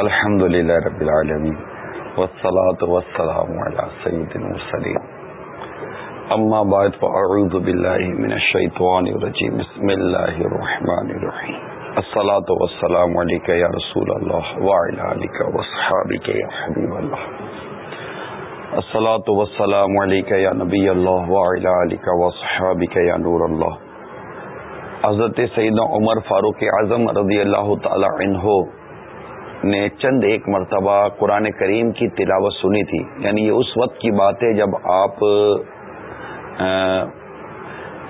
الحمد للہ رب العالمین والصلاة والسلام على سید المرسلین. اما بعد فاعوذ باللہ من الشیطان الرجیم. بسم اللہ الرحمن الرحیم. الصلاة والسلام علیکہ یا رسول اللہ وعلا علیکہ وصحابکہ یا حبیب اللہ. الصلاة والسلام علیکہ یا نبی اللہ وعلا علیکہ وصحابکہ یا نور اللہ. حضرت سیدنا عمر فاروق اعظم رضی اللہ تعالی عنہ نے چند ایک مرتبہ قرآن کریم کی تلاوت سنی تھی۔ یعنی یہ اس وقت کی بات ہے جب آپ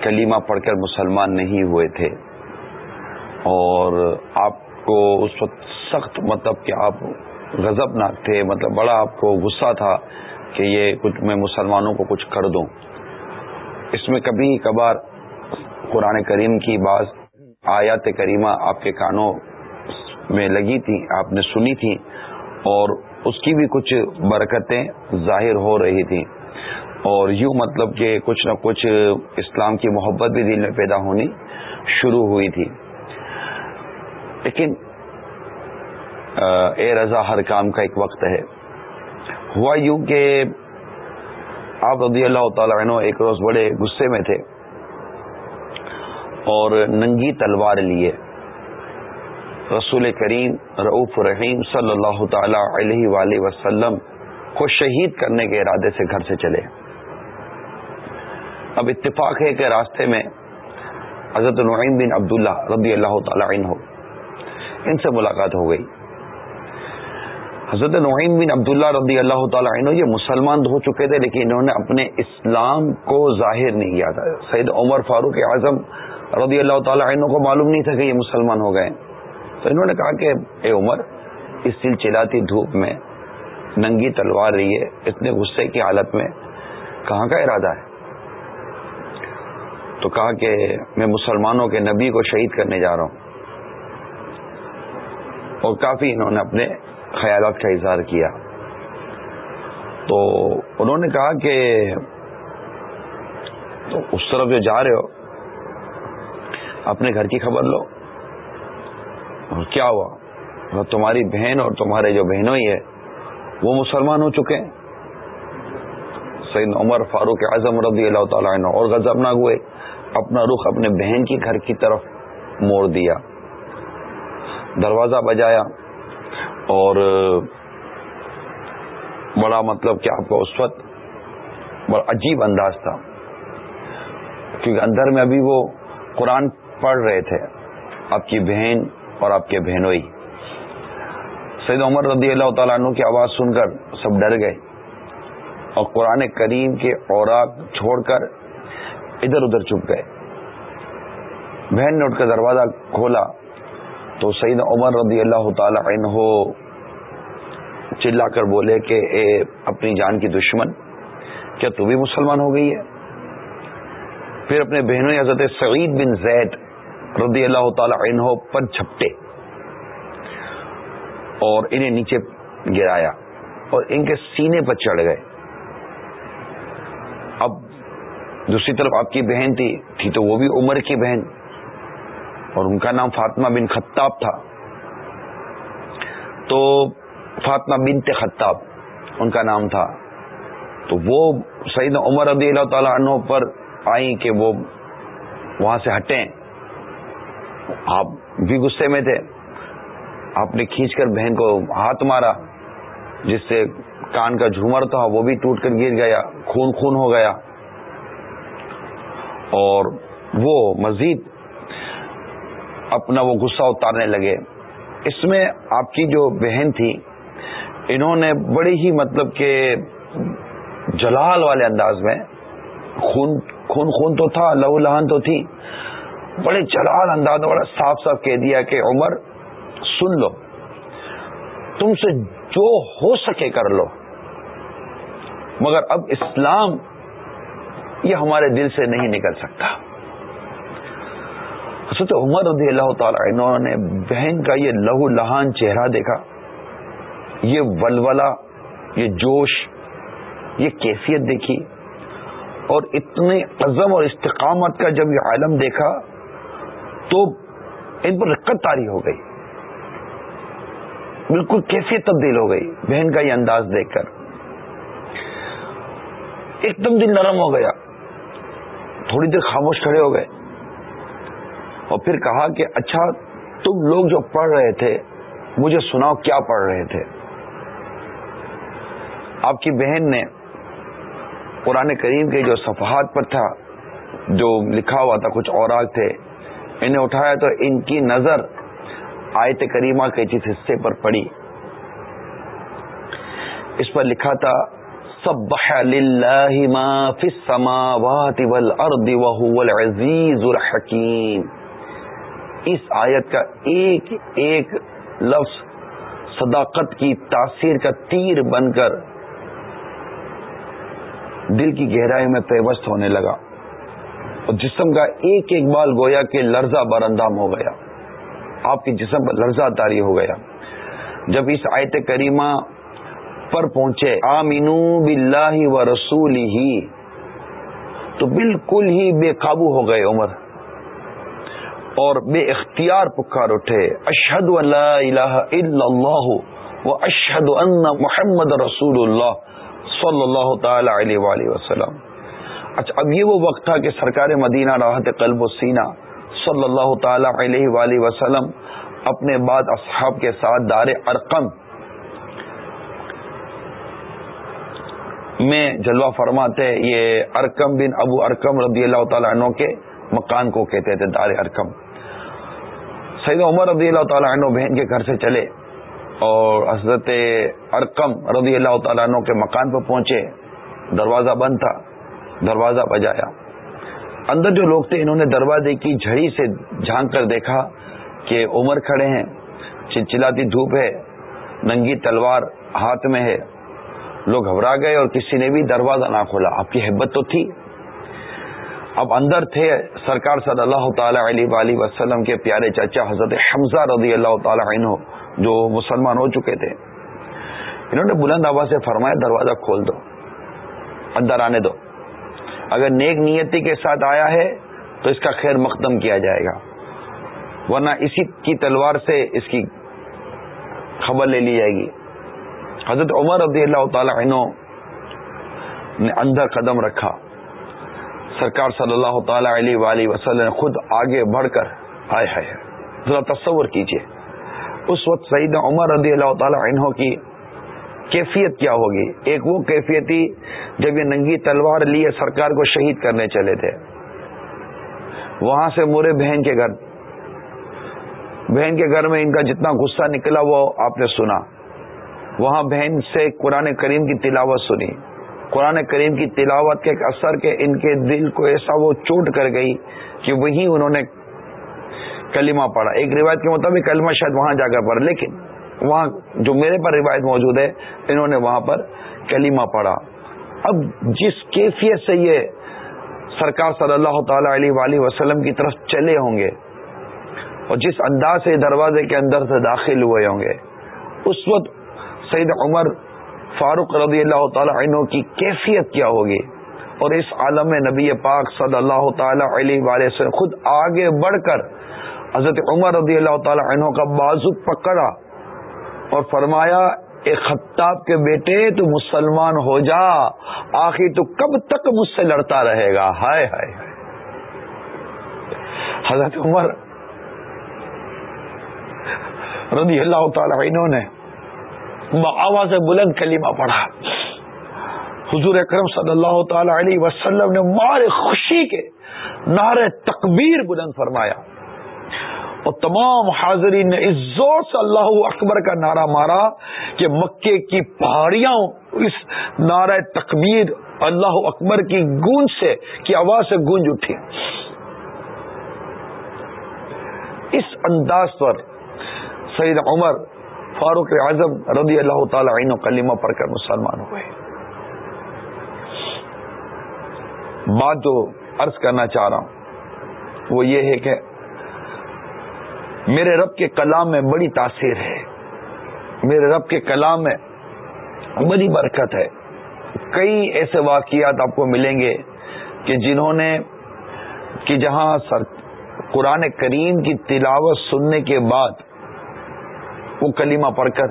کلیمہ پڑھ کر مسلمان نہیں ہوئے تھے۔ اور آپ کو اس وقت سخت مطلب کہ آپ غضب ناک تھے۔ مطلب بڑا آپ کو غصہ تھا کہ یہ کچھ میں مسلمانوں کو کچھ کر دوں۔ اس میں کبھی کبھار قرآن کریم کی بعض آیات کریمہ آپ کے کانوں میں لگی تھی، آپ نے سنی تھی اور اس کی بھی کچھ برکتیں ظاہر ہو رہی تھی اور یوں مطلب کہ کچھ نہ کچھ اسلام کی محبت بھی دل میں پیدا ہونی شروع ہوئی تھی۔ لیکن اے رضا، ہر کام کا ایک وقت ہے۔ ہوا یوں کہ آپ رضی اللہ تعالی عنہ ایک روز بڑے غصے میں تھے اور ننگی تلوار لیے۔ رسول کریم رعف رحیم صلی اللہ تعالی علیہ وآلہ وسلم کو شہید کرنے کے ارادے سے گھر سے چلے۔ اب اتفاق ہے کہ راستے میں حضرت نعیم بن عبداللہ رضی اللہ تعالی عنہ ان سے ملاقات ہو گئی۔ حضرت نعیم بن عبداللہ رضی اللہ تعالی عنہ یہ مسلمان ہو چکے تھے لیکن انہوں نے اپنے اسلام کو ظاہر نہیں کیا تھا۔ سید عمر فاروق اعظم رضی اللہ تعالی عنہ کو معلوم نہیں تھا کہ یہ مسلمان ہو گئے۔ تو انہوں نے کہا کہ اے عمر، اس سل چلاتی دھوپ میں ننگی تلوار رہی ہے، اتنے غصے کی حالت میں کہاں کا ارادہ ہے؟ تو کہا کہ میں مسلمانوں کے نبی کو شہید کرنے جا رہا ہوں۔ اور کافی انہوں نے اپنے خیالات کا اظہار کیا۔ تو انہوں نے کہا کہ تو اس طرف جو جا رہے ہو، اپنے گھر کی خبر لو۔ کیا ہوا؟ مطلب تمہاری بہن اور تمہارے جو بہنوں ہی ہے وہ مسلمان ہو چکے ہیں۔ سید عمر فاروق اعظم رضی اللہ تعالیٰ عنہ اور غضب نہ ہوئے۔ اپنا رخ اپنے بہن کی گھر کی طرف موڑ دیا۔ دروازہ بجایا اور، بڑا مطلب کہ آپ کا اس وقت بڑا عجیب انداز تھا۔ کیونکہ اندر میں ابھی وہ قرآن پڑھ رہے تھے۔ آپ کی بہن اور آپ کے بہنوئی سید عمر رضی اللہ تعالیٰ عنہ کی آواز سن کر سب ڈر گئے اور قرآن کریم کے اوراق چھوڑ کر ادھر ادھر چپ گئے۔ بہن نے اٹھ کر دروازہ کھولا تو سید عمر رضی اللہ تعالی عنہ چلا کر بولے کہ اے اپنی جان کی دشمن، کیا تو بھی مسلمان ہو گئی ہے؟ پھر اپنے بہنوں حضرت سعید بن زید رضی اللہ تعالی عنہ پر جھپٹے اور انہیں نیچے گرایا اور ان کے سینے پر چڑھ گئے۔ اب دوسری طرف آپ کی بہن تھی تھی تو وہ بھی عمر کی بہن اور ان کا نام فاطمہ بن خطاب تھا۔ تو فاطمہ بنت خطاب ان کا نام تھا۔ تو وہ سعید عمر رضی اللہ تعالی عنہ پر آئی کہ وہ وہاں سے ہٹیں۔ آپ بھی غصے میں تھے۔ آپ نے کھینچ کر بہن کو ہاتھ مارا، جس سے کان کا جھومر تھا، وہ بھی ٹوٹ کر گر گیا، خون خون ہو گیا۔ اور وہ مزید اپنا وہ غصہ اتارنے لگے۔ اس میں آپ کی جو بہن تھی، انہوں نے بڑی ہی مطلب کہ جلال والے انداز میں، خون خون خون تو تھا، لہو لہن تو تھی بڑے جلال انداز بڑا صاف صاف کہہ دیا کہ عمر، سن لو۔ تم سے جو ہو سکے کر لو۔ مگر اب اسلام یہ ہمارے دل سے نہیں نکل سکتا۔ حضرت عمر رضی اللہ تعالی انہوں نے بہن کا یہ لہو لہان چہرہ دیکھا۔ یہ ولولا یہ جوش، یہ کیفیت دیکھی۔ اور اتنے عزم اور استقامت کا جب یہ عالم دیکھا تو ان پر رقت تاری ہو گئی۔ بالکل کیفیت تبدیل ہو گئی بہن کا یہ انداز دیکھ کر۔ ایک دم دل نرم ہو گیا۔ تھوڑی دیر خاموش کھڑے ہو گئے۔ اور پھر کہا کہ اچھا تم لوگ جو پڑھ رہے تھے، مجھے سناؤ کیا پڑھ رہے تھے۔ آپ کی بہن نے قرآن کریم کے جو صفحات پر تھا، جو لکھا ہوا تھا، کچھ اوراق تھے انہیں اٹھایا تو ان کی نظر آیت کریمہ کے جس حصے پر پڑی۔ اس پر لکھا تھا، سبح للہ ما فی السماوات والارض وهو العزیز الحکیم اس آیت کا ایک ایک لفظ صداقت کی تاثیر کا تیر بن کر دل کی گہرائی میں پیوست ہونے لگا۔ اور جسم کا ایک ایک بال گویا کہ لرزہ برندام ہو گیا۔ آپ کے جسم پر لرزہ تاری ہو گیا۔ جب اس آیت کریمہ پر پہنچے، آمینو باللہ و رسول ہی تو بالکل ہی بے قابو ہو گئے عمر۔ اور بے اختیار پکار اٹھے، اشہد اللہ الا اللہ و اشہد ان محمد رسول اللہ صلی اللہ تعالی علیہ وآلہ وسلم۔ اچھا اب یہ وہ وقت تھا کہ سرکار مدینہ راحت قلب و سینہ صلی اللہ تعالی علیہ وآلہ وسلم اپنے بعد اصحاب کے ساتھ دار ارقم میں جلوہ فرماتے، یہ ارکم بن ابو ارکم رضی اللہ تعالیٰ عنہ کے مکان کو کہتے تھے، دار ارکم سید عمر رضی اللہ تعالیٰ عنہ بہن کے گھر سے چلے اور حضرت ارکم رضی اللہ تعالیٰ عنہ کے مکان پر پہنچے۔ دروازہ بند تھا۔ دروازہ بجایا۔ اندر جو لوگ تھے، انہوں نے دروازے کی جھڑی سے جھانک کر دیکھا کہ عمر کھڑے ہیں، چلچلاتی دھوپ ہے، ننگی تلوار ہاتھ میں ہے۔ لوگ گھبرا گئے اور کسی نے بھی دروازہ نہ کھولا۔ آپ کی حبت تو تھی۔ اب اندر تھے سرکار صلی اللہ تعالی علیہ وسلم کے پیارے چاچا حضرت حمزہ رضی اللہ تعالی عنہ، جو مسلمان ہو چکے تھے۔ انہوں نے بلند آباد سے فرمایا، دروازہ کھول دو، اندر آنے دو۔ اگر نیک نیتی کے ساتھ آیا ہے تو اس کا خیر مقدم کیا جائے گا۔ ورنہ اسی کی تلوار سے اس کی خبر لے لی جائے گی۔ حضرت عمر رضی اللہ تعالی عنہ نے اندر قدم رکھا۔ سرکار صلی اللہ تعالی علیہ وآلہ وسلم نے خود آگے بڑھ کر آئے ہے ذرا تصور کیجیے۔ اس وقت سعید عمر رضی اللہ تعالی عنہ کی کیفیت کیا ہوگی؟ ایک وہ کیفیت جب یہ ننگی تلوار لیے سرکار کو شہید کرنے چلے تھے۔ وہاں سے مورے بہن کے گھر۔ بہن کے گھر میں ان کا جتنا غصہ نکلا وہ آپ نے سنا۔ وہاں بہن سے قرآن کریم کی تلاوت سنی۔ قرآن کریم کی تلاوت کے اثر کے ان کے دل کو ایسا وہ چوٹ کر گئی کہ وہی انہوں نے کلمہ پڑھا۔ ایک روایت کے مطابق کلمہ شاید وہاں جا کر پڑھا، لیکن وہاں جو میرے پر روایت موجود ہے، انہوں نے وہاں پر کلمہ پڑھا۔ اب جس کیفیت سے یہ سرکار صلی اللہ تعالی علیہ وآلہ وسلم کی طرف چلے ہوں گے اور جس انداز سے دروازے کے اندر سے داخل ہوئے ہوں گے، اس وقت سید عمر فاروق رضی اللہ تعالی عنہ کی کیفیت کیا ہوگی؟ اور اس عالم نبی پاک صلی اللہ تعالی علیہ وآلہ وسلم خود آگے بڑھ کر حضرت عمر رضی اللہ تعالی عنہ کا بازو پکڑا۔ اور فرمایا، اے خطاب کے بیٹے، تو مسلمان ہو جا آخر تو کب تک مجھ سے لڑتا رہے گا؟ ہائے ہائے حضرت عمر رضی اللہ تعالی عنہ نے آواز بلند کلمہ پڑھا۔ حضور اکرم صلی اللہ تعالی علیہ وسلم نے مار خوشی کے نعرے تکبیر بلند فرمایا۔ اور تمام حاضرین نے اس زور سے اللہ اکبر کا نعرہ مارا کہ مکے کی پہاڑیاں اس نعرہ تکبیر اللہ اکبر کی گونج سے کی آواز سے گونج اٹھی۔ اس انداز پر سید عمر فاروق اعظم رضی اللہ تعالی عنہ کلمہ پڑھ کر مسلمان ہوئے۔ بات جو عرض کرنا چاہ رہا ہوں وہ یہ ہے کہ میرے رب کے کلام میں بڑی تاثیر ہے۔ میرے رب کے کلام میں بڑی برکت ہے۔ کئی ایسے واقعات آپ کو ملیں گے کہ جنہوں نے کہ جہاں سر قرآن کریم کی تلاوت سننے کے بعد وہ کلمہ پڑھ کر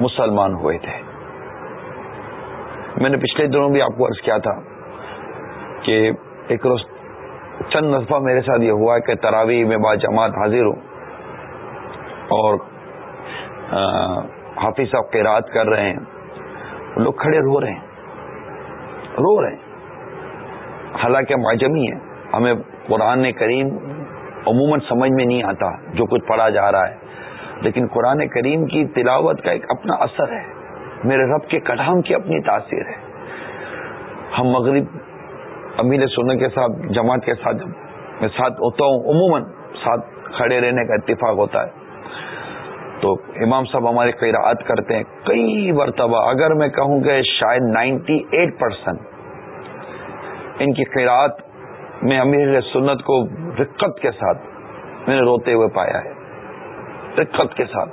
مسلمان ہوئے تھے۔ میں نے پچھلے دنوں بھی آپ کو عرض کیا تھا کہ ایک روز چند نصفہ میرے ساتھ یہ ہوا ہے کہ تراوی میں با جماعت حاضر ہوں۔ اور حافظ صاحب کے رات کر رہے ہیں۔ لوگ کھڑے رو رہے ہیں۔ رو رہے ہیں۔ حالانکہ ہم عجمی ہیں۔ ہمیں قرآن کریم عموماً سمجھ میں نہیں آتا جو کچھ پڑھا جا رہا ہے۔ لیکن قرآن کریم کی تلاوت کا ایک اپنا اثر ہے۔ میرے رب کے کلام کی اپنی تاثیر ہے۔ ہم مغرب امیل سننے کے ساتھ، جماعت کے ساتھ میں ساتھ ہوتا ہوں، عموماً ساتھ کھڑے رہنے کا اتفاق ہوتا ہے۔ تو امام صاحب ہماری قیراعت کرتے ہیں کئی مرتبہ۔ اگر میں کہوں کہ شاید نائنٹی ایٹ پرسینٹ ان کی قیراعت میں امیر سنت کو رقت کے ساتھ میں نے روتے ہوئے پایا ہے۔ رقت کے ساتھ۔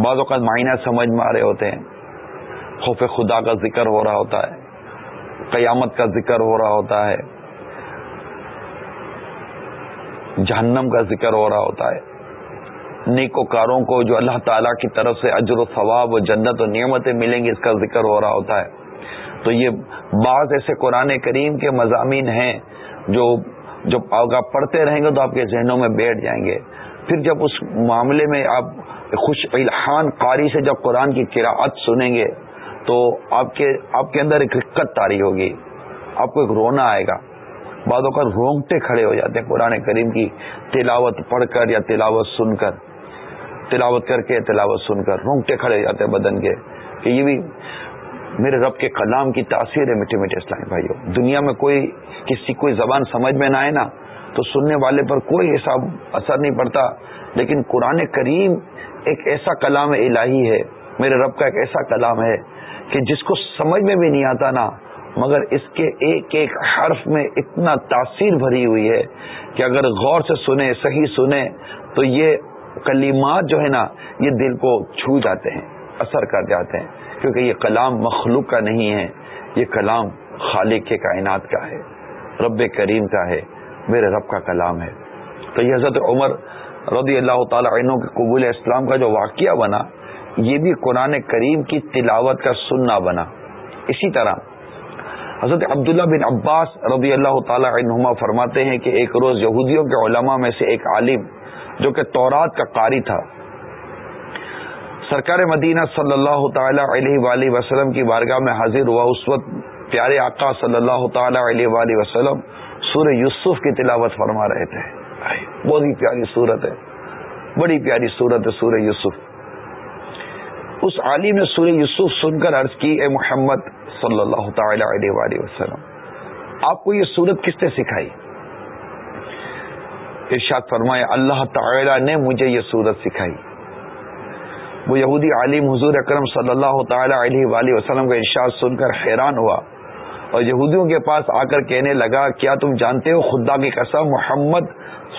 بعض اوقات معائنہ سمجھ میں آ رہے ہوتے ہیں۔ خوف خدا کا ذکر ہو رہا ہوتا ہے۔ قیامت کا ذکر ہو رہا ہوتا ہے۔ جہنم کا ذکر ہو رہا ہوتا ہے۔ نیکو کاروں کو جو اللہ تعالی کی طرف سے اجر و ثواب و جنت و نعمتیں ملیں گی، اس کا ذکر ہو رہا ہوتا ہے۔ تو یہ بعض ایسے قرآن کریم کے مضامین ہیں جو جب آپ پڑھتے رہیں گے تو آپ کے ذہنوں میں بیٹھ جائیں گے۔ پھر جب اس معاملے میں آپ خوش الحان قاری سے جب قرآن کی قراعت سنیں گے تو آپ کے آپ کے اندر ایک رقت تاری ہوگی، آپ کو ایک رونا آئے گا۔ بعدوں کا رونگٹے کھڑے ہو جاتے ہیں قرآن کریم کی تلاوت پڑھ کر یا تلاوت سن کر۔ تلاوت کر کے تلاوت سن کر رونگٹے کھڑے جاتے ہیں بدن کے، کہ یہ بھی میرے رب کے کلام کی تاثیر ہے میٹھے میٹھے اسلام بھائیوں دنیا میں کوئی کسی کوئی زبان سمجھ میں نہ آئے نا، تو سننے والے پر کوئی ایسا اثر نہیں پڑتا، لیکن قرآن کریم ایک ایسا کلام الہی ہے، میرے رب کا ایک ایسا کلام ہے کہ جس کو سمجھ میں بھی نہیں آتا نا، مگر اس کے ایک ایک حرف میں اتنا تاثیر بھری ہوئی ہے کہ اگر غور سے سنے، صحیح سنے، تو یہ کلمات جو ہے نا، یہ دل کو چھو جاتے ہیں، اثر کر جاتے ہیں، کیونکہ یہ کلام مخلوق کا نہیں ہے، یہ کلام خالق کے کائنات کا ہے، رب کریم کا ہے، میرے رب کا کلام ہے۔ تو یہ حضرت عمر رضی اللہ تعالی عنہ کے قبول اسلام کا جو واقعہ بنا، یہ بھی قرآن کریم کی تلاوت کا سننا بنا۔ اسی طرح، حضرت عبداللہ بن عباس رضی اللہ تعالی عنہما فرماتے ہیں کہ ایک روز یہودیوں کے علماء میں سے ایک عالم جو کہ تورات کا قاری تھا۔ سرکار مدینہ صلی اللہ تعالی علیہ وآلہ وسلم کی بارگاہ میں حاضر ہوا۔ اس وقت پیارے آقا صلی اللہ تعالی علیہ وآلہ وسلم سورہ یوسف کی تلاوت فرما رہے تھے۔ بہت ہی پیاری صورت ہے۔ بڑی پیاری صورت ہے سورہ یوسف۔ اس عالم نے سورہ یوسف سن کر عرض کی، اے محمد صلی اللہ تعالی علیہ وآلہ وسلم، آپ کو یہ صورت کس نے سکھائی؟ ارشاد فرمائے، اللہ تعالی نے مجھے یہ صورت سکھائی۔ وہ یہودی عالم حضور اکرم صلی اللہ تعالی علیہ وآلہ وسلم کا ارشاد سن کر حیران ہوا اور یہودیوں کے پاس آ کر کہنے لگا، کیا تم جانتے ہو خدا کی قسم محمد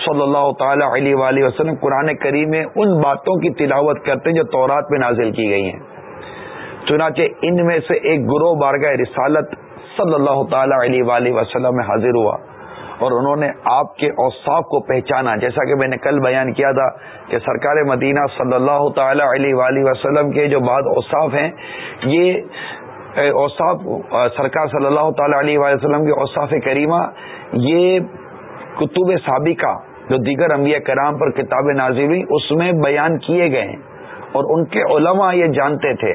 صلی اللہ تعالی علیہ وآلہ وسلم قرآن کریم میں ان باتوں کی تلاوت کرتے ہیں جو تورات میں نازل کی گئی ہیں؟ چنانچہ ان میں سے ایک گروہ بارگاہ رسالت صلی اللہ تعالی علیہ وآلہ وسلم میں حاضر ہوا۔ اور انہوں نے آپ کے اوصاف کو پہچانا۔ جیسا کہ میں نے کل بیان کیا تھا کہ سرکار مدینہ صلی اللہ تعالی علیہ وآلہ وسلم کے جو بعض اوصاف ہیں، یہ اوصاف، سرکار صلی اللہ تعالی علیہ وآلہ وسلم کے اوصاف کریمہ، یہ کتب سابقہ جو دیگر انبیاء کرام پر کتاب نازی ہوئی، اس میں بیان کیے گئے ہیں۔ اور ان کے علماء یہ جانتے تھے۔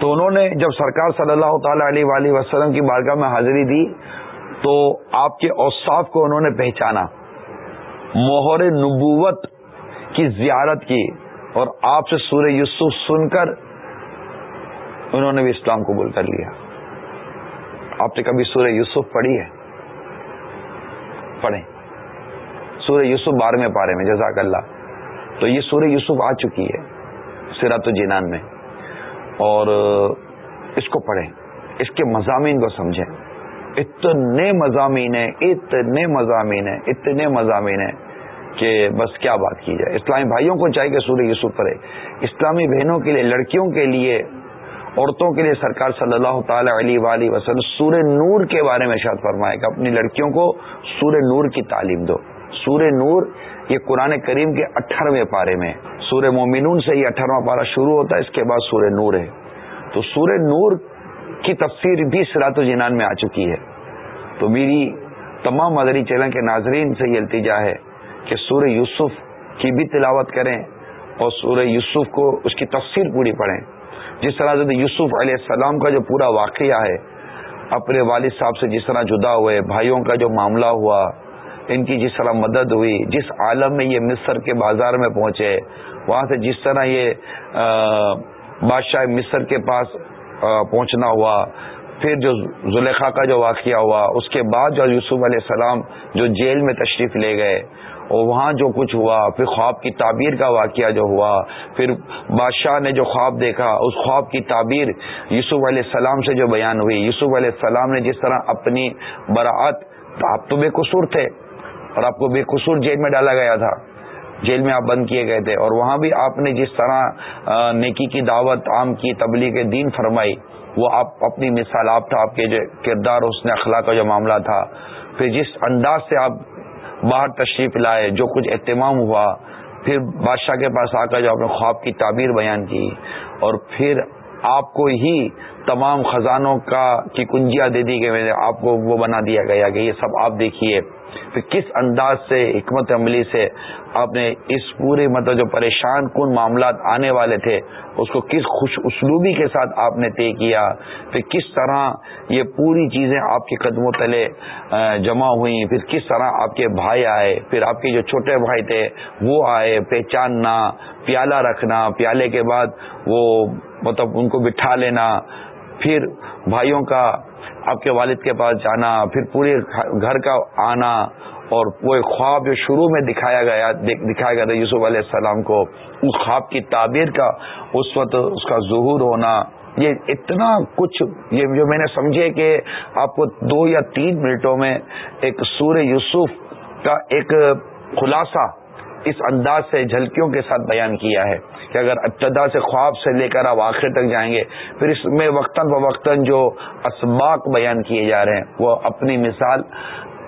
تو انہوں نے جب سرکار صلی اللہ تعالی علیہ وآلہ وسلم کی بارگاہ میں حاضری دی تو آپ کے اوصاف کو انہوں نے پہچانا۔ مہر نبوت کی زیارت کی اور آپ سے سورہ یوسف سن کر انہوں نے بھی اسلام قبول کر لیا۔ آپ نے کبھی سورہ یوسف پڑھی ہے؟ پڑھیں۔ سورہ یوسف بارہویں پارے میں، جزاک اللہ۔ تو یہ سورہ یوسف آ چکی ہے سیرات جینان میں اور اس کو پڑھیں۔ اس کے مضامین کو سمجھیں۔ اتنے مضامین ہیں، اتنے مضامین ہیں، اتنے مضامین ہیں کہ بس کیا بات کی جائے۔ اسلامی بھائیوں کو چاہیے کہ سورہ یوسف پڑھے۔ اسلامی بہنوں کے لیے، لڑکیوں کے لیے، عورتوں کے لیے سرکار صلی اللہ تعالی علیہ وسلم سورہ نور کے بارے میں شاد فرمائے گا اپنی لڑکیوں کو سورہ نور کی تعلیم دو۔ سور نور یہ قرآن کریم کے اٹھارہویں پارے میں سور مومنون سے یہ اٹھارہواں پارا شروع ہوتا ہے، اس کے بعد سور نور ہے۔ تو سور نور کی تفسیر بھی سرات و جنان میں آ چکی ہے۔ تو میری تمام مدری چینل کے ناظرین سے یہ التجا ہے کہ سور یوسف کی بھی تلاوت کریں اور سورہ یوسف کو اس کی تفسیر پوری پڑھیں۔ جس طرح سے یوسف علیہ السلام کا جو پورا واقعہ ہے، اپنے والد صاحب سے جس طرح جدا ہوئے، بھائیوں کا جو معاملہ ہوا، ان کی جس طرح مدد ہوئی، جس عالم میں یہ مصر کے بازار میں پہنچے، وہاں سے جس طرح یہ بادشاہ مصر کے پاس پہنچنا ہوا۔ پھر جو زلیخا کا جو واقعہ ہوا، اس کے بعد جو یوسف علیہ السلام جو جیل میں تشریف لے گئے، اور وہاں جو کچھ ہوا، پھر خواب کی تعبیر کا واقعہ جو ہوا، پھر بادشاہ نے جو خواب دیکھا، اس خواب کی تعبیر یوسف علیہ السلام سے جو بیان ہوئی۔ یوسف علیہ السلام نے جس طرح اپنی براعت آپ تو بے قصور تھے، اور آپ کو بے قصور جیل میں ڈالا گیا تھا۔ جیل میں آپ بند کیے گئے تھے اور وہاں بھی آپ نے جس طرح نیکی کی دعوت عام کی تبلیغ دین فرمائی، وہ آپ اپنی مثال، آپ تھا، آپ کے جو کردار، اس نے اخلاق کا جو معاملہ تھا۔ پھر جس انداز سے آپ باہر تشریف لائے، جو کچھ اہتمام ہوا، پھر بادشاہ کے پاس آ کر جو آپ نے خواب کی تعبیر بیان کی، اور پھر آپ کو ہی تمام خزانوں کا کی کنجیاں دے دی گئی آپ کو وہ بنا دیا گیا کہ یہ سب آپ دیکھیے۔ پھر کس انداز سے، حکمت عملی سے آپ نے اس پورے مطلب جو پریشان کن معاملات آنے والے تھے، اس کو کس خوش اسلوبی کے ساتھ آپ نے طے کیا؟ پھر کس طرح یہ پوری چیزیں آپ کے قدموں تلے جمع ہوئیں؟ پھر کس طرح آپ کے بھائی آئے؟ پھر آپ کے جو چھوٹے بھائی تھے، وہ آئے؟ پہچاننا، پیالہ رکھنا، پیالے کے بعد وہ مطلب ان کو بٹھا لینا، پھر بھائیوں کا، آپ کے والد کے پاس جانا، پھر پورے گھر کا آنا اور وہ خواب جو شروع میں دکھایا گیا دکھایا گیا تھا یوسف علیہ السلام کو، اس خواب کی تعبیر کا، اس وقت اس کا ظہور ہونا، یہ اتنا کچھ، یہ جو میں نے سمجھے کہ آپ کو دو یا تین منٹوں میں ایک سور یوسف کا ایک خلاصہ اس انداز سے جھلکیوں کے ساتھ بیان کیا ہے کہ اگر ابتدا سے خواب سے لے کر آپ آخر تک جائیں گے، پھر اس میں وقتاً فوقتاً جو اسباق بیان کیے جا رہے ہیں، وہ اپنی مثال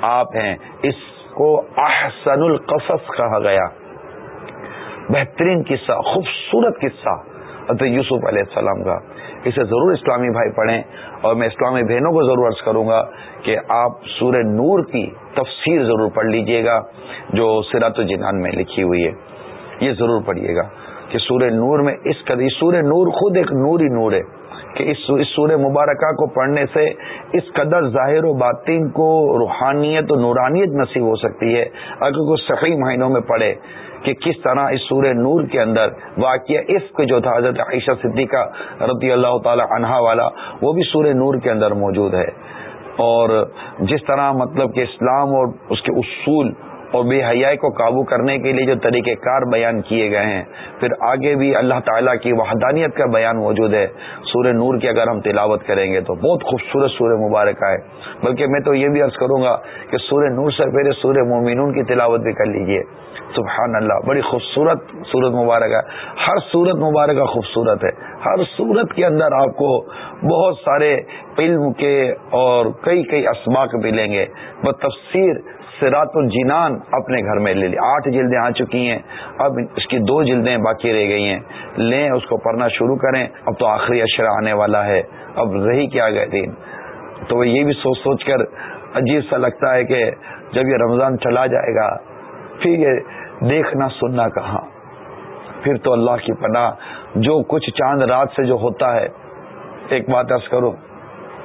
آپ ہیں۔ اس کو احسن القصص کہا گیا۔ بہترین قصہ، خوبصورت قصہ۔ حضرت یوسف علیہ السلام کا۔ اسے ضرور اسلامی بھائی پڑھیں اور میں اسلامی بہنوں کو ضرور عرض کروں گا کہ آپ سورہ نور کی تفسیر ضرور پڑھ لیجیے گا جو سیرت و جنان میں لکھی ہوئی ہے۔ یہ ضرور پڑھیے گا کہ سورہ نور میں اس قدر سورہ نور خود ایک نور ہی نور ہے کہ اس سورہ مبارکہ کو پڑھنے سے اس قدر ظاہر و باطن کو روحانیت و نورانیت نصیب ہو سکتی ہے۔ اگر کوئی صحیح مہینوں میں پڑھے کہ کس طرح اس سورہ نور کے اندر واقعہ عفق جو تھا حضرت عائشہ صدیقہ رضی اللہ تعالی عنہا والا، وہ بھی سورہ نور کے اندر موجود ہے۔ اور جس طرح مطلب کہ اسلام اور اس کے اصول اور بے حیائی کو قابو کرنے کے لیے جو طریقہ کار بیان کیے گئے ہیں۔ پھر آگے بھی اللہ تعالیٰ کی وحدانیت کا بیان موجود ہے۔ سورہ نور کی اگر ہم تلاوت کریں گے تو بہت خوبصورت سورہ مبارک ہے۔ بلکہ میں تو یہ بھی عرض کروں گا کہ سورہ نور سے پہلے سورہ مومنون کی تلاوت بھی کر لیجیے۔ سبحان اللہ، بڑی خوبصورت سورت مبارک ہے۔ ہر سورت مبارکہ خوبصورت ہے۔ ہر سورت کے اندر آپ کو بہت سارے علم کے اور کئی کئی اسباق ملیں گے۔ بتفسیر سرات الجنان اپنے گھر میں لے لی۔ آٹھ جلدیں آ چکی ہیں۔ اب اس کی دو جلدیں باقی رہ گئی ہیں۔ لیں، اس کو پڑھنا شروع کریں۔ اب تو آخری اشرا آنے والا ہے۔ اب رہی کیا گئے دن تو یہ بھی سوچ سوچ کر عجیب سا لگتا ہے کہ جب یہ رمضان چلا جائے گا، پھر یہ دیکھنا، سننا کہاں؟ پھر تو اللہ کی پناہ۔ جو کچھ چاند رات سے جو ہوتا ہے، ایک بات ارض کرو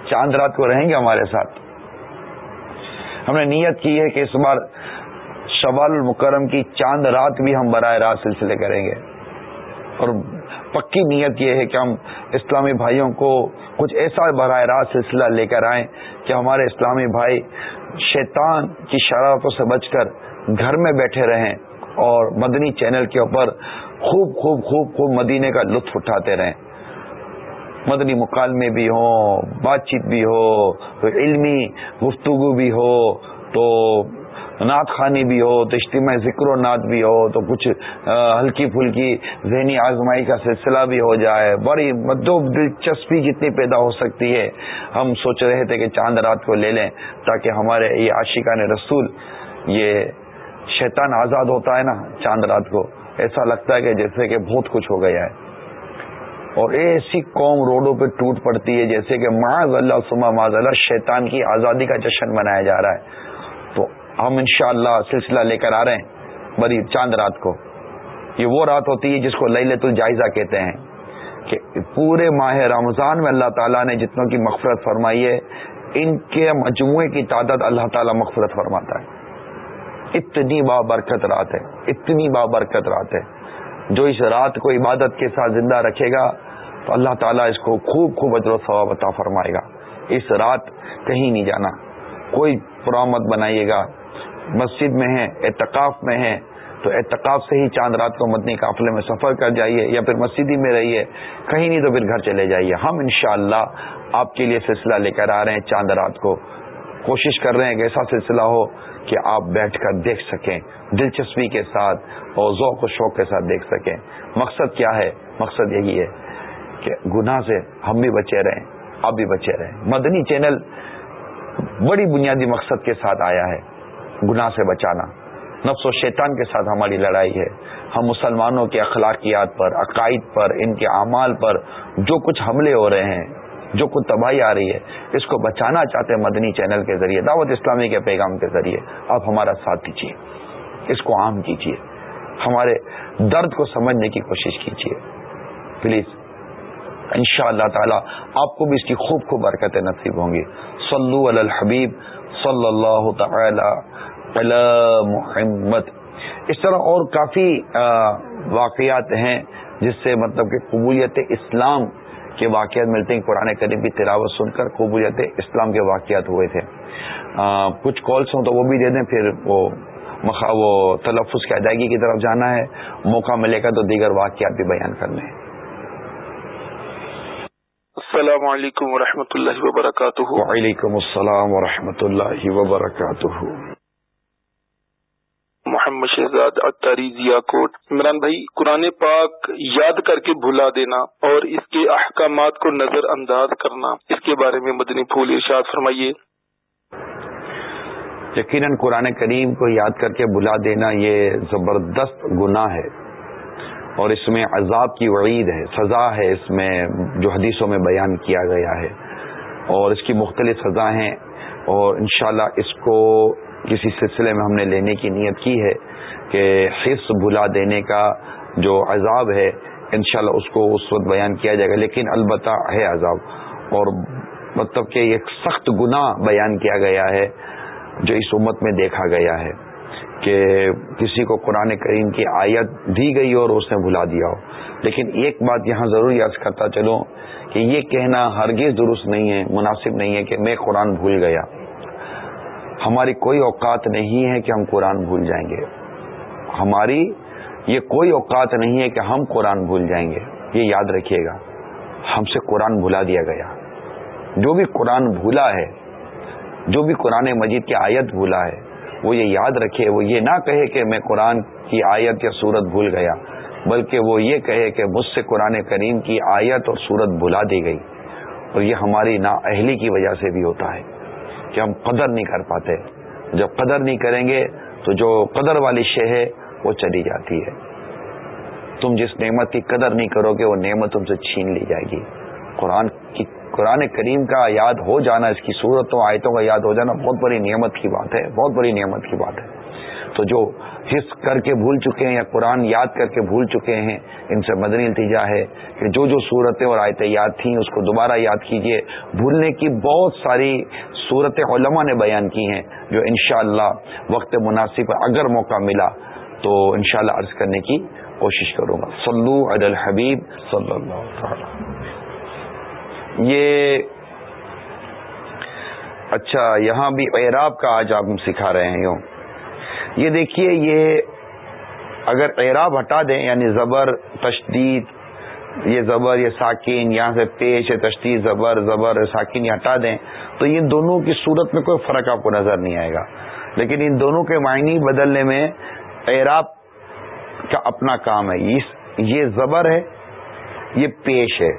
چاند رات کو رہیں گے ہمارے ساتھ؟ ہم نے نیت کی ہے کہ اس بار شوال المکرم کی چاند رات بھی ہم برائے راست سلسلے کریں گے۔ اور پکی نیت یہ ہے کہ ہم اسلامی بھائیوں کو کچھ ایسا براہ راست سلسلہ لے کر آئیں کہ ہمارے اسلامی بھائی شیطان کی شرارتوں سے بچ کر گھر میں بیٹھے رہیں اور مدنی چینل کے اوپر خوب خوب خوب خوب مدینے کا لطف اٹھاتے رہیں۔ مدنی مکالمے بھی ہوں بات چیت بھی ہو، تو علمی گفتگو بھی ہو، تو نعت خانی بھی ہو، تو اجتماع ذکر و نعت بھی ہو، تو کچھ ہلکی پھلکی ذہنی آزمائی کا سلسلہ بھی ہو جائے۔ بڑی مدو دلچسپی جتنی پیدا ہو سکتی ہے، ہم سوچ رہے تھے کہ چاند رات کو لے لیں تاکہ ہمارے یہ عاشقان رسول یہ شیطان آزاد ہوتا ہے نا چاند رات کو۔ ایسا لگتا ہے کہ جیسے کہ بہت کچھ ہو گیا ہے۔ اور ایسی قوم روڈوں پہ ٹوٹ پڑتی ہے، جیسے کہ معاذ اللہ سما معاذ اللہ شیطان کی آزادی کا جشن منایا جا رہا ہے۔ تو ہم انشاءاللہ سلسلہ لے کر آ رہے ہیں بڑی چاند رات کو۔ یہ وہ رات ہوتی ہے جس کو لت الجائزہ کہتے ہیں۔ کہ پورے ماہ رمضان میں اللہ تعالیٰ نے جتنوں کی مغفرت فرمائی ہے، ان کے مجموعے کی تعداد اللہ تعالیٰ مغفرت فرماتا ہے۔ اتنی بابرکت رات ہے، اتنی بابرکت رات ہے۔ جو اس رات کو عبادت کے ساتھ زندہ رکھے گا تو اللہ تعالیٰ اس کو خوب خوب اجر و ثواب عطا فرمائے گا۔ اس رات کہیں نہیں جانا۔ کوئی پرامد بنائیے گا۔ مسجد میں ہے، اعتکاف میں ہے، تو اعتکاف سے ہی چاند رات کو مدنی قافلے میں سفر کر جائیے یا پھر مسجد ہی میں رہیے۔ کہیں نہیں تو پھر گھر چلے جائیے۔ ہم انشاءاللہ اللہ آپ کے لیے سلسلہ لے کر آ رہے ہیں چاند رات کو۔ کوشش کر رہے ہیں کہ ایسا سلسلہ ہو کہ آپ بیٹھ کر دیکھ سکیں، دلچسپی کے ساتھ اور ذوق و شوق کے ساتھ دیکھ سکیں۔ مقصد کیا ہے؟ مقصد یہی ہے۔ کہ گناہ سے ہم بھی بچے رہیں، آپ بھی بچے رہیں۔ مدنی چینل بڑی بنیادی مقصد کے ساتھ آیا ہے، گناہ سے بچانا۔ نفس و شیطان کے ساتھ ہماری لڑائی ہے۔ ہم مسلمانوں کے اخلاقیات پر، عقائد پر، ان کے اعمال پر جو کچھ حملے ہو رہے ہیں، جو کچھ تباہی آ رہی ہے، اس کو بچانا چاہتے ہیں مدنی چینل کے ذریعے، دعوت اسلامی کے پیغام کے ذریعے۔ آپ ہمارا ساتھ دیجیے اس کو عام کیجیے ہمارے درد کو سمجھنے کی کوشش کیجیے پلیز۔ ان شاء اللہ تعالی آپ کو بھی اس کی خوب خوب برکتیں نصیب ہوں گی۔ صلو علی الحبیب صلی اللہ تعالی علی محمد۔ اس طرح اور کافی واقعات ہیں جس سے مطلب کہ قبولیت اسلام کے واقعات ملتے ہیں۔ قرآن کریم کی تلاوت سن کر قبولیت اسلام کے واقعات ہوئے تھے۔ کچھ کالس ہوں تو وہ بھی دے دیں، پھر وہ مخا، وہ تلفظ کی ادائیگی کی طرف جانا ہے۔ موقع ملے گا تو دیگر واقعات بھی بیان کرنے۔ ہیں السلام علیکم ورحمۃ اللہ وبرکاتہ۔ وعلیکم السلام ورحمۃ اللہ وبرکاتہ۔ محمد شہزاد اختاری ضیا کوٹ۔ عمران بھائی قرآن پاک یاد کر کے بھلا دینا اور اس کے احکامات کو نظر انداز کرنا۔ اس کے بارے میں مدنی پھول ارشاد فرمائیے۔ یقیناً قرآن کریم کو یاد کر کے بھلا دینا یہ زبردست گناہ ہے۔ اور اس میں عذاب کی وعید ہے، سزا ہے اس میں جو حدیثوں میں بیان کیا گیا ہے۔ اور اس کی مختلف سزا ہیں اور انشاءاللہ اس کو کسی سلسلے میں ہم نے لینے کی نیت کی ہے کہ حص بھلا دینے کا جو عذاب ہے، انشاءاللہ اس کو اس وقت بیان کیا جائے گا۔ لیکن البتہ ہے عذاب۔ اور مطلب کہ ایک سخت گناہ بیان کیا گیا ہے جو اس امت میں دیکھا گیا ہے۔ کہ کسی کو قرآن کریم کی آیت دی گئی اور اس نے بھلا دیا ہو۔ لیکن ایک بات یہاں ضرور یاد کرتا چلوں کہ یہ کہنا ہرگز درست نہیں ہے، مناسب نہیں ہے کہ میں قرآن بھول گیا۔ ہماری کوئی اوقات نہیں ہے کہ ہم قرآن بھول جائیں گے۔ ہماری یہ کوئی اوقات نہیں ہے کہ ہم قرآن بھول جائیں گے۔ یہ یاد رکھیے گا، ہم سے قرآن بھلا دیا گیا۔ جو بھی قرآن بھولا ہے، جو بھی قرآن مجید کی آیت بھولا ہے وہ یہ یاد رکھے، وہ یہ نہ کہے کہ میں قرآن کی آیت یا صورت بھول گیا، بلکہ وہ یہ کہے کہ مجھ سے قرآن کریم کی آیت اور صورت بھلا دی گئی۔ اور یہ ہماری نا اہلی کی وجہ سے بھی ہوتا ہے کہ ہم قدر نہیں کر پاتے۔ جب قدر نہیں کریں گے تو جو قدر والی شے ہے وہ چلی جاتی ہے۔ تم جس نعمت کی قدر نہیں کرو گے، وہ نعمت تم سے چھین لی جائے گی۔ قرآن قرآن کریم کا یاد ہو جانا، اس کی صورتوں، آیتوں کا یاد ہو جانا بہت بڑی نعمت کی بات ہے، بہت بڑی نعمت کی بات ہے۔ تو جو حص کر کے بھول چکے ہیں یا قرآن یاد کر کے بھول چکے ہیں، ان سے مدنی التجا ہے کہ جو جو صورتیں اور آیتیں یاد تھیں، اس کو دوبارہ یاد کیجیے۔ بھولنے کی بہت ساری صورت علماء نے بیان کی ہیں، جو انشاءاللہ وقت مناسب اگر موقع ملا تو انشاءاللہ عرض کرنے کی کوشش کروں گا۔ صلو علی الحبیب صلی اللہ یہ اچھا یہاں بھی اعراب کا آج آپ سکھا رہے ہیں یوں۔ یہ دیکھیے، یہ اگر اعراب ہٹا دیں یعنی زبر، تشدید، یہ زبر، یہ ساکین، یہاں سے پیش تشدید، زبر زبر، ساکین، یہ ہٹا دیں، تو ان دونوں کی صورت میں کوئی فرق آپ کو نظر نہیں آئے گا۔ لیکن ان دونوں کے معنی بدلنے میں اعراب کا اپنا کام ہے۔ یہ زبر ہے، یہ پیش ہے۔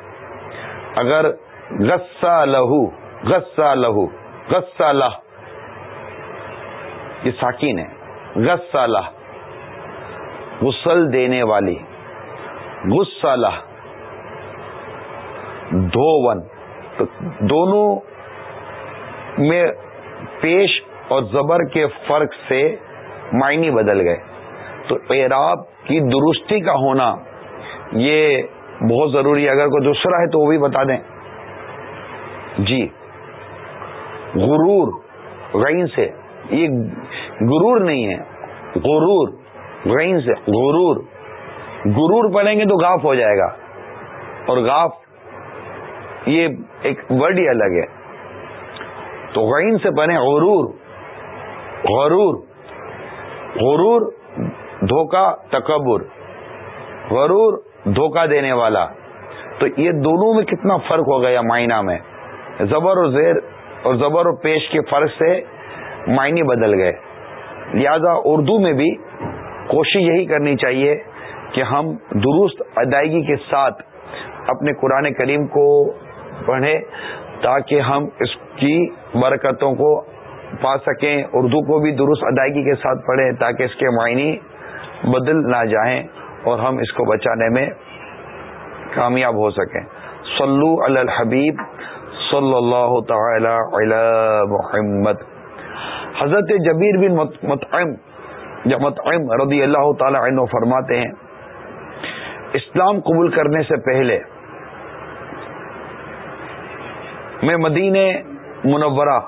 اگر غصہ لہو غصہ لہو غصہ لہ یہ ساکین ہے۔ غسالہ، غسل دینے والی۔ غسالہ، دھون۔ تو دونوں میں پیش اور زبر کے فرق سے معنی بدل گئے۔ تو اعراب کی درستی کا ہونا یہ بہت ضروری ہے۔ اگر کوئی دوسرا ہے تو وہ بھی بتا دیں۔ جی۔ غرور، غین سے۔ یہ غرور نہیں ہے۔ غرور، غین سے۔ غرور۔ غرور پڑھیں گے تو غاف ہو جائے گا۔ اور غاف، یہ ایک ورڈ ہی الگ ہے۔ تو غین سے پڑھیں غرور۔ غرور۔ غرور دھوکا تکبر۔ غرور دھوکا دینے والا۔ تو یہ دونوں میں کتنا فرق ہو گیا معائنہ میں؟ زبر و زیر اور زبر و پیش کے فرق سے معنی بدل گئے۔ لہذا اردو میں بھی کوشش یہی کرنی چاہیے کہ ہم درست ادائیگی کے ساتھ اپنے قرآن کریم کو پڑھیں تاکہ ہم اس کی برکتوں کو پا سکیں، اردو کو بھی درست ادائیگی کے ساتھ پڑھیں تاکہ اس کے معنی بدل نہ جائیں اور ہم اس کو بچانے میں کامیاب ہو سکیں۔ صلو علی الحبیب۔ صلی اللہ تعالی علی محمد۔ حضرت جبیر بن مطعم یا مطعم رضی اللہ تعالی عنہ فرماتے ہیں، اسلام قبول کرنے سے پہلے میں مدین منورہ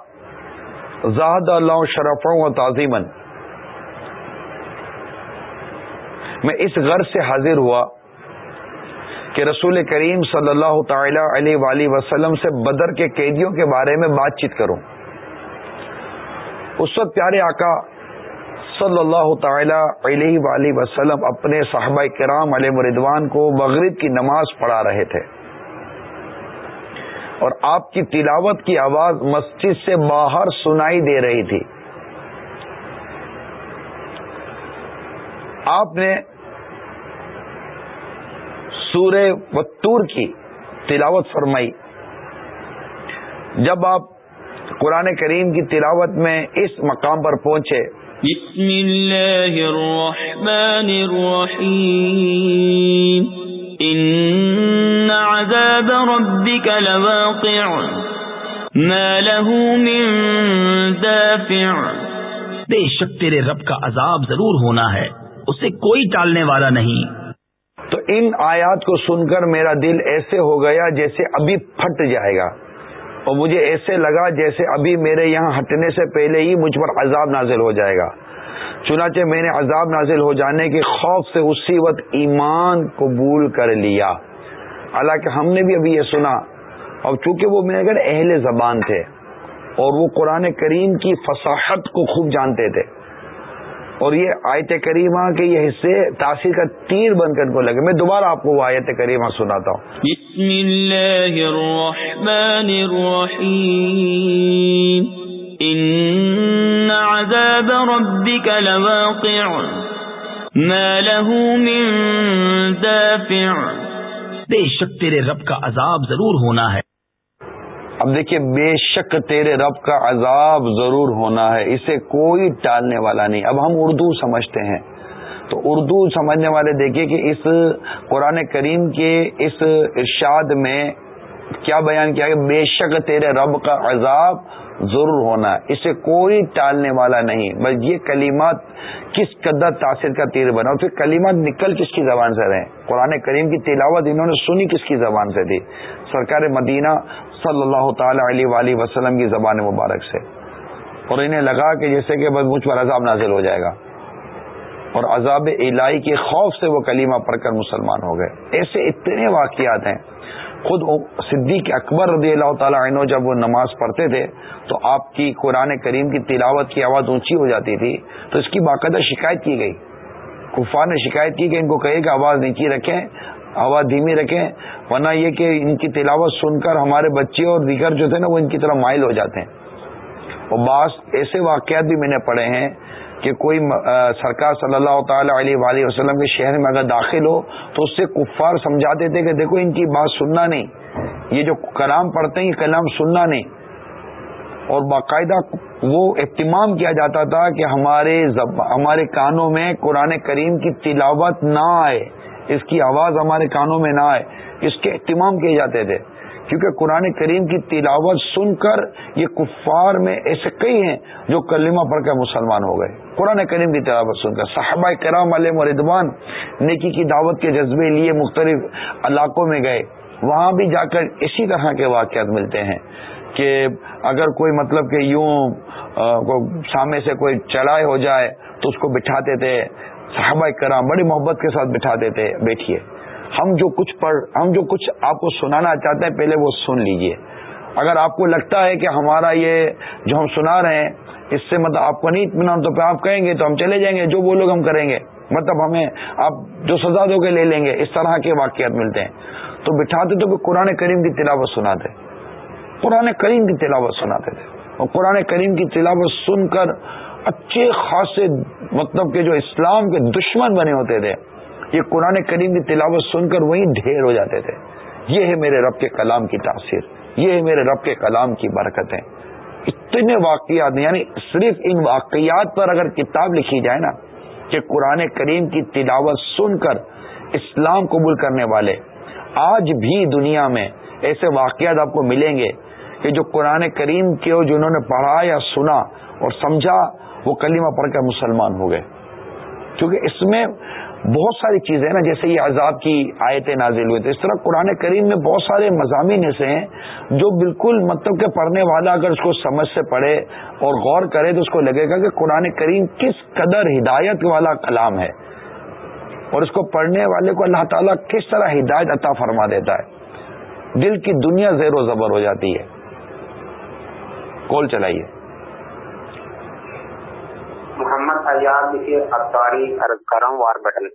زاہد اللہ شرفوں و تعظیمن میں اس غرض سے حاضر ہوا۔ کہ رسول کریم صلی اللہ تعالی علیہ وآلہ وسلم سے بدر کے قیدیوں کے بارے میں بات چیت کروں اس وقت پیارے آقا صلی اللہ تعالی علیہ وآلہ وسلم اپنے صحابہ کرام علیہ مردوان کو مغرب کی نماز پڑھا رہے تھے۔ اور آپ کی تلاوت کی آواز مسجد سے باہر سنائی دے رہی تھی۔ آپ نے سورہ وطور کی تلاوت فرمائی۔ جب آپ قرآن کریم کی تلاوت میں اس مقام پر پہنچے۔ بسم اللہ الرحمن الرحیم۔ ان عذاب ربك لواقع۔ ما له من دافع۔ بے شک تیرے رب کا عذاب ضرور ہونا ہے اسے کوئی ٹالنے والا نہیں۔ تو ان آیات کو سن کر میرا دل ایسے ہو گیا جیسے ابھی پھٹ جائے گا۔ اور مجھے ایسے لگا جیسے ابھی میرے یہاں ہٹنے سے پہلے ہی مجھ پر عذاب نازل ہو جائے گا۔ چنانچہ میں نے عذاب نازل ہو جانے کے خوف سے اسی وقت ایمان قبول کر لیا۔ حالانکہ ہم نے بھی ابھی یہ سنا۔ اور چونکہ وہ میرے گھر اہل زبان تھے اور وہ قرآن کریم کی فصاحت کو خوب جانتے تھے۔ اور یہ آیت کریمہ کے یہ حصے تاثیر کا تیر بن کر کو لگے. میں دوبارہ آپ کو وہ آیت کریمہ سناتا ہوں. بسم اللہ الرحمن الرحیم. ان عذاب ربك لواقع. ما له من دافع. بے شک تیرے رب کا عذاب ضرور ہونا ہے. اب دیکھیے، بے شک تیرے رب کا عذاب ضرور ہونا ہے، اسے کوئی ٹالنے والا نہیں۔ اب ہم اردو سمجھتے ہیں۔ تو اردو سمجھنے والے دیکھیے کہ اس قرآن کریم کے اس ارشاد میں کیا بیان کیا کہ بے شک تیرے رب کا عذاب ضرور ہونا اسے کوئی ٹالنے والا نہیں، بس یہ کلمات کس قدر تاثر کا تیر بنا، اور پھر کلمات نکل کس کی زبان سے رہے؟ قرآن کریم کی تلاوت انہوں نے سنی کس کی زبان سے تھی؟ سرکار مدینہ صلی اللہ تعالی علیہ وآلہ وسلم کی زبان مبارک سے۔ اور انہیں لگا کہ جیسے کہ بس مجھ پر عذاب نازل ہو جائے گا۔ اور عذاب الہی کے خوف سے وہ کلمہ پڑھ کر مسلمان ہو گئے۔ ایسے اتنے واقعات ہیں خود صدیق اکبر رضی اللہ تعالیٰ عنہ جب وہ نماز پڑھتے تھے، تو آپ کی قرآن کریم کی تلاوت کی آواز اونچی ہو جاتی تھی، تو اس کی باقاعدہ شکایت کی گئی۔ کفار نے شکایت کی کہ ان کو کہے کہ آواز نیچی رکھیں، آواز دھیمی رکھیں، ورنہ یہ کہ ان کی تلاوت سن کر ہمارے بچے اور دیگر جو تھے نا، وہ ان کی طرف مائل ہو جاتے ہیں۔ اور بعض ایسے واقعات بھی میں نے پڑھے ہیں کہ کوئی سرکار صلی اللہ تعالی علیہ وآلہ وسلم کے شہر میں اگر داخل ہو تو اس سے کفار سمجھاتے تھے کہ دیکھو ان کی بات سننا نہیں، یہ جو کلام پڑھتے ہیں یہ کلام سننا نہیں۔ اور باقاعدہ وہ اہتمام کیا جاتا تھا کہ ہمارے ہمارے کانوں میں قرآن کریم کی تلاوت نہ آئے، اس کی آواز ہمارے کانوں میں نہ آئے، اس کے اہتمام کیے جاتے تھے۔ کیونکہ قرآن کریم کی تلاوت سن کر یہ کفار میں ایسے کئی ہیں جو کلمہ پڑھ کر مسلمان ہو گئے۔ قرآن کریم کی تلاوت سن کر صحابہ کرام علیہ مردوان نیکی کی دعوت کے جذبے لیے مختلف علاقوں میں گئے۔ وہاں بھی جا کر اسی طرح کے واقعات ملتے ہیں کہ اگر کوئی مطلب کہ یوں سامنے سے کوئی چڑھائے ہو جائے تو اس کو بٹھاتے تھے۔ صحابہ کرام بڑی محبت کے ساتھ بٹھاتے تھے، بیٹھیے۔ ہم جو کچھ پڑھ ہم جو کچھ آپ کو سنانا چاہتے ہیں، پہلے وہ سن لیجیے۔ اگر آپ کو لگتا ہے کہ ہمارا یہ جو ہم سنا رہے ہیں، اس سے مطلب آپ کو نہیں اطمینان، تو پھر آپ کہیں گے تو ہم چلے جائیں گے، جو وہ لوگ ہم کریں گے۔ مطلب ہمیں آپ جو سزا دو کے لے لیں گے، اس طرح کے واقعات ملتے ہیں۔ تو بٹھاتے تو قرآن کریم کی تلاوت سناتے۔ قرآن کریم کی تلاوت سناتے تھے۔ اور قرآن کریم کی تلاوت سن کر اچھے خاصے مطلب کہ جو اسلام کے دشمن بنے ہوتے تھے، یہ قرآن کریم کی تلاوت سن کر وہیں ڈھیر ہو جاتے تھے۔ یہ ہے میرے رب کے کلام کی تاثیر۔ یہ میرے رب کے کلام کی برکتیں اتنے واقعات یعنی صرف ان واقعات پر اگر کتاب لکھی جائے نا، کہ قرآن کریم کی تلاوت سن کر اسلام قبول کرنے والے آج بھی دنیا میں ایسے واقعات آپ کو ملیں گے کہ جو قرآن کریم کے جنہوں نے پڑھا یا سنا اور سمجھا، وہ کلمہ پڑھ کر مسلمان ہو گئے۔ کیونکہ اس میں بہت ساری چیزیں نا، جیسے یہ عذاب کی آیتیں نازل ہوئے تھے اس طرح قرآن کریم میں بہت سارے مضامین ایسے ہیں جو بالکل مطلب کہ پڑھنے والا اگر اس کو سمجھ سے پڑھے اور غور کرے تو اس کو لگے گا کہ قرآن کریم کس قدر ہدایت والا کلام ہے۔ اور اس کو پڑھنے والے کو اللہ تعالیٰ کس طرح ہدایت عطا فرما دیتا ہے۔ دل کی دنیا زیر و زبر ہو جاتی ہے۔ کال چلائیے۔ محمد ایاز لکھیے اتاری کرم وار بٹن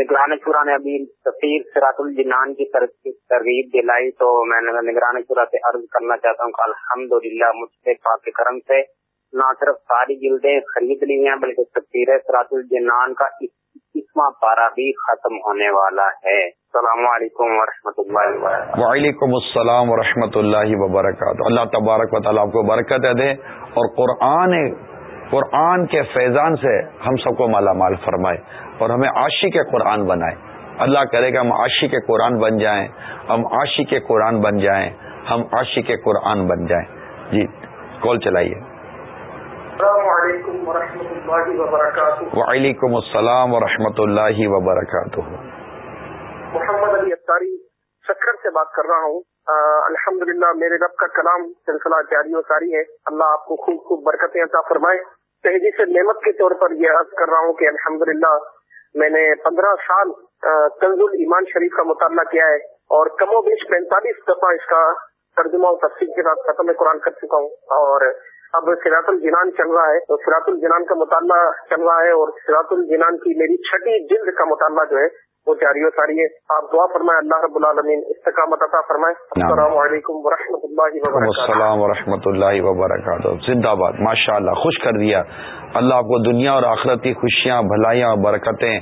نگران چورا نے ابھی تفیر سرات الجنان کی ترغیب دلائی، تو میں نگران چورا سے عرض کرنا چاہتا ہوں کہ الحمد للہ مجھ سے پاک کرم سے نہ صرف ساری جلدیں خرید لی ہیں، بلکہ تفیر سرات الجنان کا اسما پارا بھی ختم ہونے والا ہے۔ السلام علیکم ورحمۃ اللہ وبرکاتہ۔ وعلیکم السلام ورحمۃ اللہ وبرکاتہ۔ اللہ تبارک و تعالیٰ آپ کو برکت دے اور قرآن قرآن کے فیضان سے ہم سب کو مالا مال فرمائے اور ہمیں عاشی کے قرآن بنائے۔ اللہ کرے گا ہم عاشی کے قرآن بن جائیں ہم عاشی کے قرآن بن جائیں ہم عاشی کے قرآن بن جائیں۔ جی کال چلائیے۔ السلام علیکم ورحمۃ اللہ وبرکاتہ۔ وعلیکم السلام ورحمۃ اللہ وبرکاتہ۔ محمد علی اختاری سکر سے بات کر رہا ہوں۔ الحمد للہ میرے رب کا کلام سلسلہ جاری و ساری ہے۔ اللہ آپ کو خوب خوب برکتیں عطا فرمائے۔ تہذی سے نعمت کے طور پر یہ عرض کر رہا ہوں کہ الحمد میں نے پندرہ سال کنز ایمان شریف کا مطالعہ کیا ہے اور کم و بیش پینتالیس دفعہ اس کا ترجمہ و تفصیل کے ساتھ ختم قرآن کر چکا ہوں۔ اور اب سراط الجنان چل رہا ہے۔ تو سراط الجنان کا مطالعہ چل رہا ہے اور سراط الجنان کی میری چھٹی جلد کا مطالعہ جو ہے وہ جاری و ساری ہے۔ آپ دعا فرمائے اللہ رب العالمین استقامت عطا فرمائے۔ السلام علیکم و رحمۃ اللہ وبرکاتہ۔ السلام و رحمۃ اللہ وبرکاتہ۔ زندہ باد ماشاء اللہ خوش کر دیا۔ اللہ آپ کو دنیا اور آخرت کی خوشیاں بھلائیاں اور برکتیں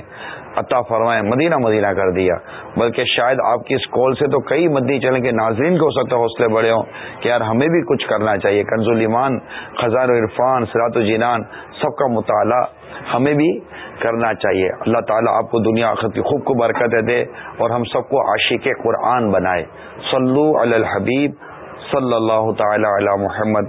عطا فرمائے۔ مدینہ مدینہ کر دیا۔ بلکہ شاید آپ کی اس کال سے تو کئی مدنی چلیں کہ ناظرین کو ہو سکتا ہے حوصلے بڑے ہوں کہ یار ہمیں بھی کچھ کرنا چاہیے۔ کنز المان خزار عرفان سرات الجینان سب کا مطالعہ۔ ہمیں بھی کرنا چاہیے۔ اللہ تعالیٰ آپ کو دنیا آخرت کی خوب کو برکت دے اور ہم سب کو عاشق قرآن بنائے۔ صلو علی الحبیب صلی اللہ تعالی علی محمد۔